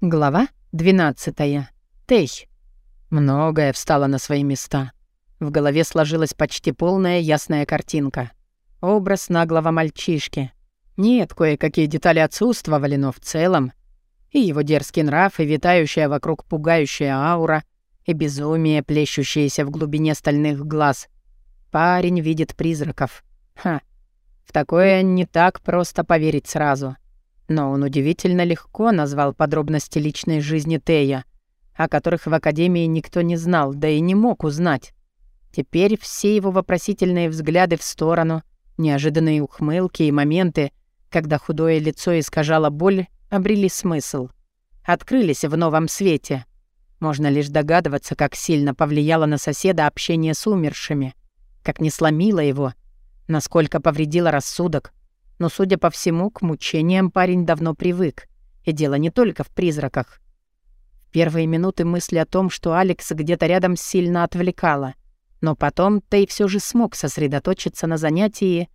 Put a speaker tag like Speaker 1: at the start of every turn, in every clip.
Speaker 1: Глава 12. Тей. Многое встало на свои места. В голове сложилась почти полная ясная картинка. Образ наглого мальчишки. Нет, кое-какие детали отсутствовали, но в целом. И его дерзкий нрав, и витающая вокруг пугающая аура, и безумие, плещущееся в глубине стальных глаз. Парень видит призраков. Ха. В такое не так просто поверить сразу. — но он удивительно легко назвал подробности личной жизни Тея, о которых в Академии никто не знал, да и не мог узнать. Теперь все его вопросительные взгляды в сторону, неожиданные ухмылки и моменты, когда худое лицо искажало боль, обрели смысл. Открылись в новом свете. Можно лишь догадываться, как сильно повлияло на соседа общение с умершими, как не сломило его, насколько повредило рассудок, но, судя по всему, к мучениям парень давно привык. И дело не только в призраках. Первые минуты мысли о том, что Алекс где-то рядом сильно отвлекала. Но потом Тей все же смог сосредоточиться на занятии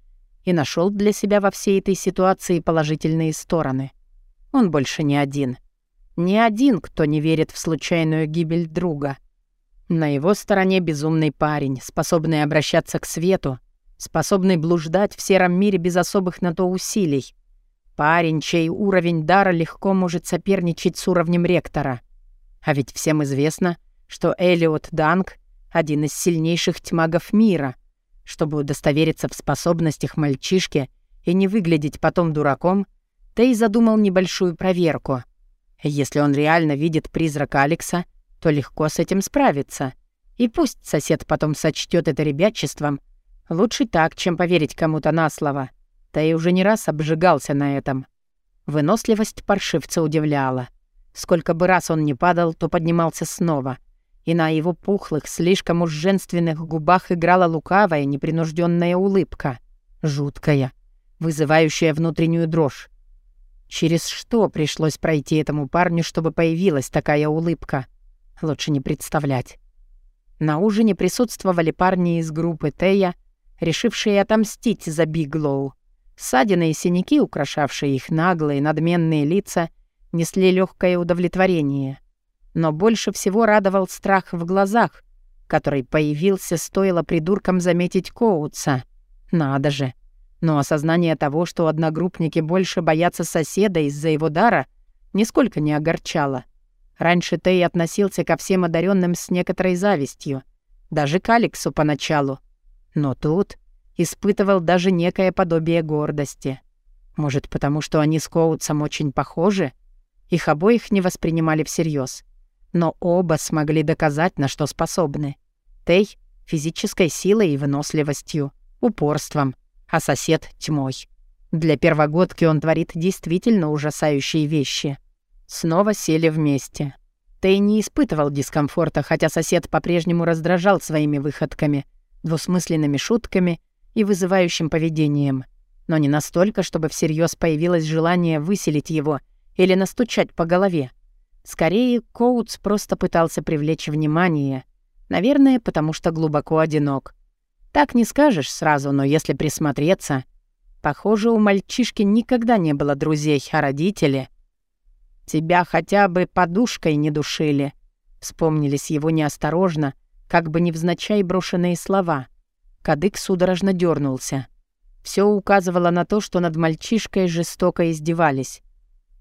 Speaker 1: и нашел для себя во всей этой ситуации положительные стороны. Он больше не один. Не один, кто не верит в случайную гибель друга. На его стороне безумный парень, способный обращаться к свету, способный блуждать в сером мире без особых на то усилий. Парень, чей уровень дара легко может соперничать с уровнем ректора. А ведь всем известно, что Элиот Данг — один из сильнейших тьмагов мира. Чтобы удостовериться в способностях мальчишки и не выглядеть потом дураком, Тей задумал небольшую проверку. Если он реально видит призрака Алекса, то легко с этим справиться. И пусть сосед потом сочтет это ребячеством — Лучше так, чем поверить кому-то на слово. Тей уже не раз обжигался на этом. Выносливость паршивца удивляла. Сколько бы раз он не падал, то поднимался снова. И на его пухлых, слишком уж женственных губах играла лукавая, непринужденная улыбка. Жуткая, вызывающая внутреннюю дрожь. Через что пришлось пройти этому парню, чтобы появилась такая улыбка? Лучше не представлять. На ужине присутствовали парни из группы Тея, решившие отомстить за Биглоу. Ссадины и синяки, украшавшие их наглые, надменные лица, несли легкое удовлетворение. Но больше всего радовал страх в глазах, который появился, стоило придуркам заметить Коутса. Надо же. Но осознание того, что одногруппники больше боятся соседа из-за его дара, нисколько не огорчало. Раньше Тей относился ко всем одаренным с некоторой завистью. Даже к Алексу поначалу. Но тут испытывал даже некое подобие гордости. Может, потому что они с Коутсом очень похожи? Их обоих не воспринимали всерьез. Но оба смогли доказать, на что способны. Тей — физической силой и выносливостью, упорством, а сосед — тьмой. Для первогодки он творит действительно ужасающие вещи. Снова сели вместе. Тей не испытывал дискомфорта, хотя сосед по-прежнему раздражал своими выходками — двусмысленными шутками и вызывающим поведением. Но не настолько, чтобы всерьез появилось желание выселить его или настучать по голове. Скорее, Коутс просто пытался привлечь внимание. Наверное, потому что глубоко одинок. Так не скажешь сразу, но если присмотреться... Похоже, у мальчишки никогда не было друзей, а родители... «Тебя хотя бы подушкой не душили», — вспомнились его неосторожно, как бы невзначай брошенные слова. Кадык судорожно дернулся. Все указывало на то, что над мальчишкой жестоко издевались.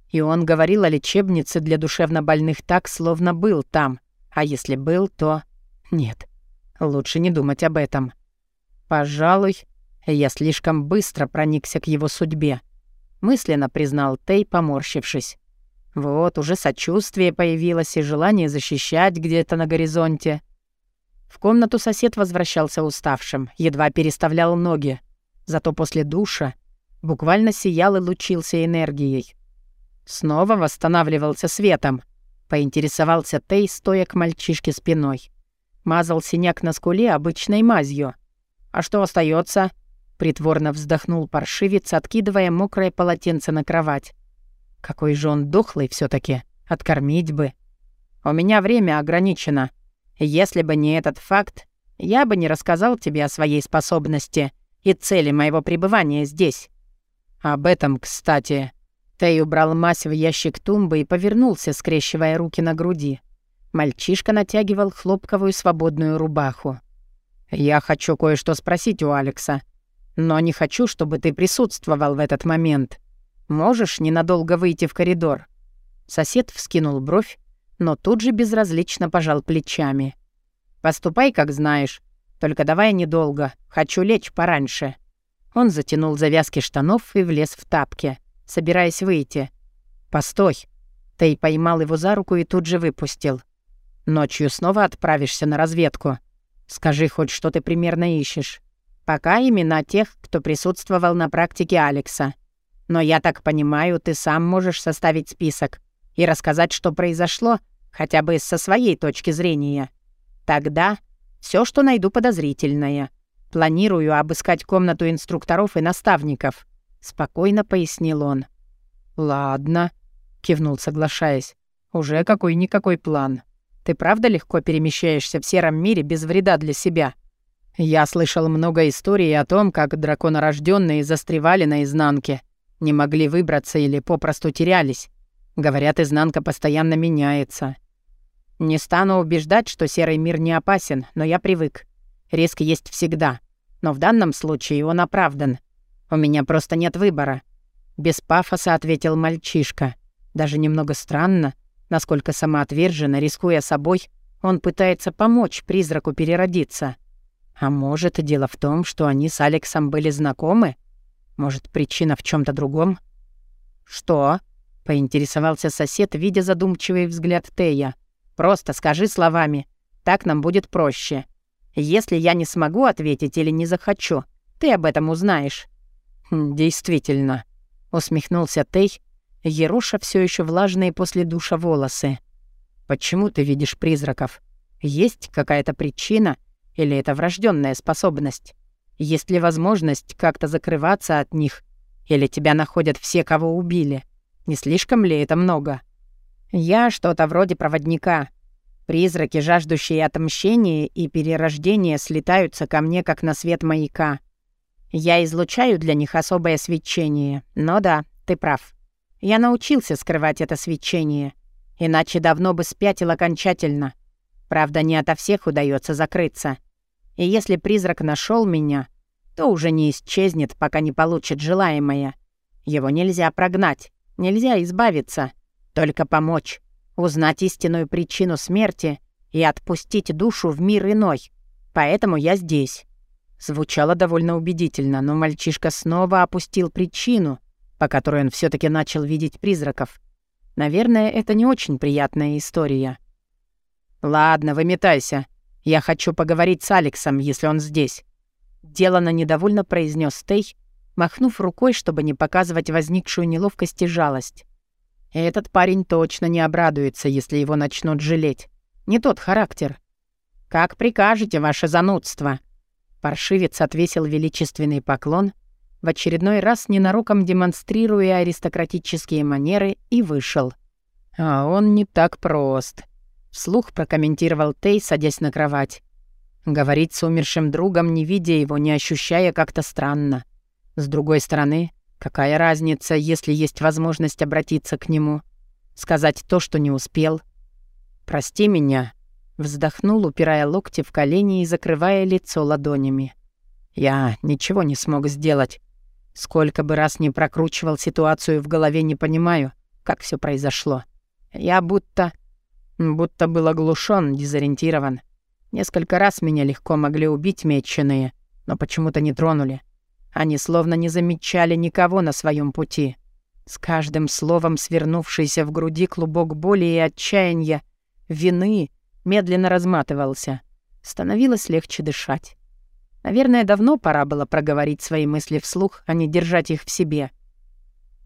Speaker 1: И он говорил о лечебнице для душевнобольных так, словно был там. А если был, то... Нет, лучше не думать об этом. Пожалуй, я слишком быстро проникся к его судьбе. Мысленно признал Тей, поморщившись. Вот, уже сочувствие появилось и желание защищать где-то на горизонте. В комнату сосед возвращался уставшим, едва переставлял ноги. Зато после душа буквально сиял и лучился энергией. Снова восстанавливался светом. Поинтересовался Тей, стоя к мальчишке спиной. Мазал синяк на скуле обычной мазью. «А что остается? Притворно вздохнул паршивец, откидывая мокрое полотенце на кровать. «Какой же он дохлый все таки Откормить бы!» «У меня время ограничено», если бы не этот факт, я бы не рассказал тебе о своей способности и цели моего пребывания здесь. Об этом, кстати. Тей убрал мазь в ящик тумбы и повернулся, скрещивая руки на груди. Мальчишка натягивал хлопковую свободную рубаху. «Я хочу кое-что спросить у Алекса, но не хочу, чтобы ты присутствовал в этот момент. Можешь ненадолго выйти в коридор?» Сосед вскинул бровь, но тут же безразлично пожал плечами. «Поступай, как знаешь. Только давай недолго. Хочу лечь пораньше». Он затянул завязки штанов и влез в тапки, собираясь выйти. «Постой!» Тей поймал его за руку и тут же выпустил. «Ночью снова отправишься на разведку. Скажи хоть, что ты примерно ищешь. Пока имена тех, кто присутствовал на практике Алекса. Но я так понимаю, ты сам можешь составить список и рассказать, что произошло, хотя бы со своей точки зрения. Тогда все, что найду подозрительное. Планирую обыскать комнату инструкторов и наставников», — спокойно пояснил он. «Ладно», — кивнул, соглашаясь. «Уже какой-никакой план. Ты правда легко перемещаешься в сером мире без вреда для себя?» Я слышал много историй о том, как драконорожденные застревали на изнанке, не могли выбраться или попросту терялись. Говорят, изнанка постоянно меняется. Не стану убеждать, что серый мир не опасен, но я привык. Риск есть всегда. Но в данном случае он оправдан. У меня просто нет выбора. Без пафоса ответил мальчишка. Даже немного странно, насколько самоотверженно, рискуя собой, он пытается помочь призраку переродиться. А может, дело в том, что они с Алексом были знакомы? Может, причина в чем то другом? «Что?» — поинтересовался сосед, видя задумчивый взгляд Тея. «Просто скажи словами. Так нам будет проще. Если я не смогу ответить или не захочу, ты об этом узнаешь». «Хм, «Действительно», — усмехнулся Тей, ероша все еще влажные после душа волосы. «Почему ты видишь призраков? Есть какая-то причина или это врожденная способность?» Есть ли возможность как-то закрываться от них? Или тебя находят все, кого убили? Не слишком ли это много? Я что-то вроде проводника. Призраки, жаждущие отмщения и перерождения, слетаются ко мне, как на свет маяка. Я излучаю для них особое свечение. Но да, ты прав. Я научился скрывать это свечение. Иначе давно бы спятил окончательно. Правда, не ото всех удается закрыться. И если призрак нашел меня, то уже не исчезнет, пока не получит желаемое. Его нельзя прогнать, нельзя избавиться, только помочь, узнать истинную причину смерти и отпустить душу в мир иной. Поэтому я здесь». Звучало довольно убедительно, но мальчишка снова опустил причину, по которой он все таки начал видеть призраков. Наверное, это не очень приятная история. «Ладно, выметайся. Я хочу поговорить с Алексом, если он здесь. Делано недовольно произнес Тей, махнув рукой, чтобы не показывать возникшую неловкость и жалость. Этот парень точно не обрадуется, если его начнут жалеть. Не тот характер. «Как прикажете, ваше занудство!» Паршивец отвесил величественный поклон, в очередной раз ненароком демонстрируя аристократические манеры, и вышел. «А он не так прост», — вслух прокомментировал Тей, садясь на кровать. Говорить с умершим другом, не видя его, не ощущая как-то странно. С другой стороны, какая разница, если есть возможность обратиться к нему? Сказать то, что не успел? «Прости меня», — вздохнул, упирая локти в колени и закрывая лицо ладонями. «Я ничего не смог сделать. Сколько бы раз не прокручивал ситуацию в голове, не понимаю, как все произошло. Я будто... будто был оглушен, дезориентирован. Несколько раз меня легко могли убить меченые, но почему-то не тронули. Они словно не замечали никого на своем пути. С каждым словом свернувшийся в груди клубок боли и отчаяния, вины, медленно разматывался. Становилось легче дышать. Наверное, давно пора было проговорить свои мысли вслух, а не держать их в себе.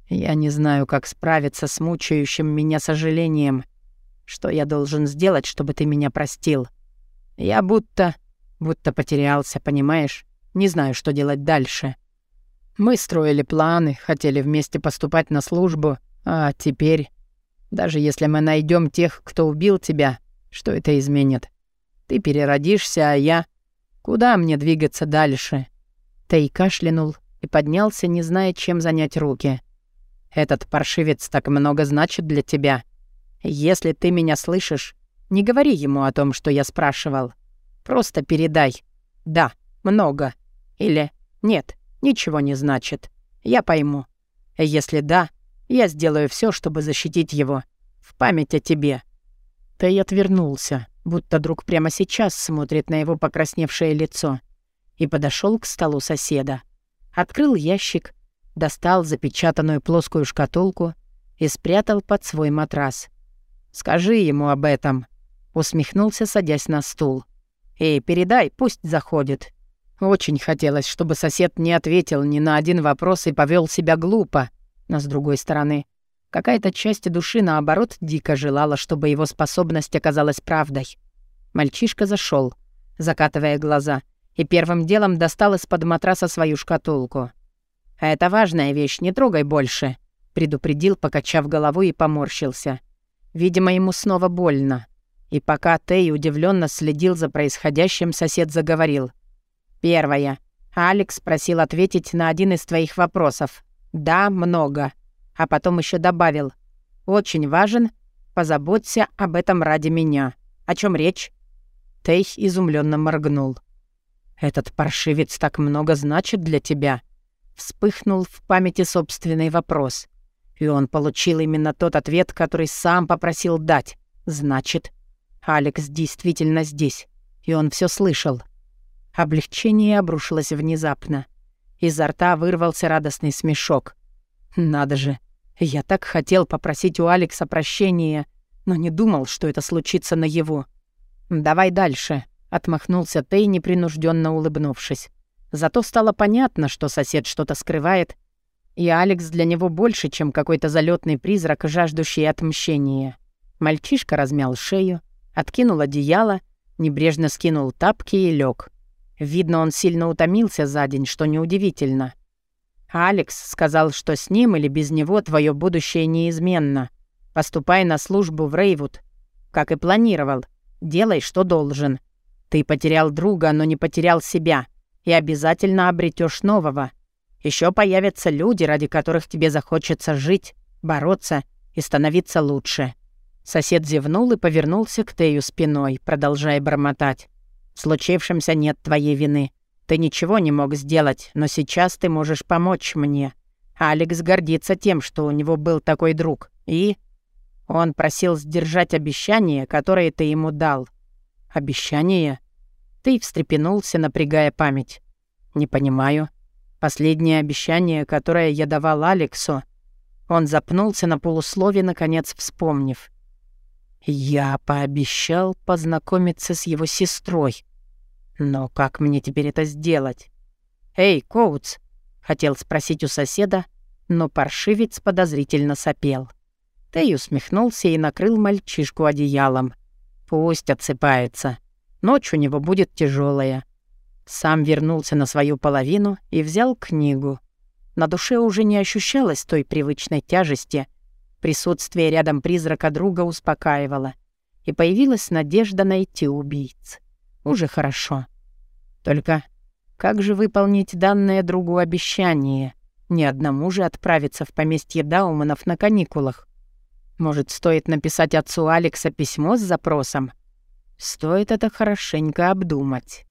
Speaker 1: Я не знаю, как справиться с мучающим меня сожалением. Что я должен сделать, чтобы ты меня простил?» Я будто... будто потерялся, понимаешь? Не знаю, что делать дальше. Мы строили планы, хотели вместе поступать на службу, а теперь... Даже если мы найдем тех, кто убил тебя, что это изменит? Ты переродишься, а я... Куда мне двигаться дальше?» Тей кашлянул и поднялся, не зная, чем занять руки. Этот паршивец так много значит для тебя. Если ты меня слышишь, не говори ему о том, что я спрашивал. Просто передай. Да, много. Или нет, ничего не значит. Я пойму. Если да, я сделаю все, чтобы защитить его. В память о тебе». Тэй отвернулся, будто друг прямо сейчас смотрит на его покрасневшее лицо, и подошел к столу соседа. Открыл ящик, достал запечатанную плоскую шкатулку и спрятал под свой матрас. «Скажи ему об этом», — усмехнулся, садясь на стул. «И передай, пусть заходит». Очень хотелось, чтобы сосед не ответил ни на один вопрос и повел себя глупо, но с другой стороны, какая-то часть души, наоборот, дико желала, чтобы его способность оказалась правдой. Мальчишка зашел, закатывая глаза, и первым делом достал из-под матраса свою шкатулку. «Это важная вещь, не трогай больше», — предупредил, покачав головой и поморщился. Видимо, ему снова больно. И пока Тей удивленно следил за происходящим, сосед заговорил. «Первое. Алекс просил ответить на один из твоих вопросов. Да, много. А потом еще добавил. Очень важен. Позаботься об этом ради меня. О чем речь?» Тей изумленно моргнул. «Этот паршивец так много значит для тебя?» Вспыхнул в памяти собственный вопрос. И он получил именно тот ответ, который сам попросил дать. Значит, Алекс действительно здесь. И он все слышал. Облегчение обрушилось внезапно. Изо рта вырвался радостный смешок. «Надо же! Я так хотел попросить у Алекса прощения, но не думал, что это случится на его. Давай дальше», — отмахнулся Тей, непринужденно улыбнувшись. Зато стало понятно, что сосед что-то скрывает, и Алекс для него больше, чем какой-то залетный призрак, жаждущий отмщения. Мальчишка размял шею, откинул одеяло, небрежно скинул тапки и лег. Видно, он сильно утомился за день, что неудивительно. Алекс сказал, что с ним или без него твое будущее неизменно. Поступай на службу в Рейвуд, как и планировал. Делай, что должен. Ты потерял друга, но не потерял себя, и обязательно обретешь нового. Еще появятся люди, ради которых тебе захочется жить, бороться и становиться лучше». Сосед зевнул и повернулся к Тею спиной, продолжая бормотать. В случившемся нет твоей вины. Ты ничего не мог сделать, но сейчас ты можешь помочь мне. Алекс гордится тем, что у него был такой друг. И... Он просил сдержать обещание, которое ты ему дал. Обещание? Ты встрепенулся, напрягая память. Не понимаю. Последнее обещание, которое я давал Алексу... Он запнулся на полуслове, наконец вспомнив. Я пообещал познакомиться с его сестрой. Но как мне теперь это сделать? «Эй, Коутс!» — хотел спросить у соседа, но паршивец подозрительно сопел. Тей усмехнулся и накрыл мальчишку одеялом. Пусть отсыпается. Ночь у него будет тяжелая. Сам вернулся на свою половину и взял книгу. На душе уже не ощущалось той привычной тяжести, Присутствие рядом призрака друга успокаивало, и появилась надежда найти убийц. Уже хорошо. Только как же выполнить данное другу обещание? Ни одному же отправиться в поместье Дауманов на каникулах. Может, стоит написать отцу Алекса письмо с запросом? Стоит это хорошенько обдумать.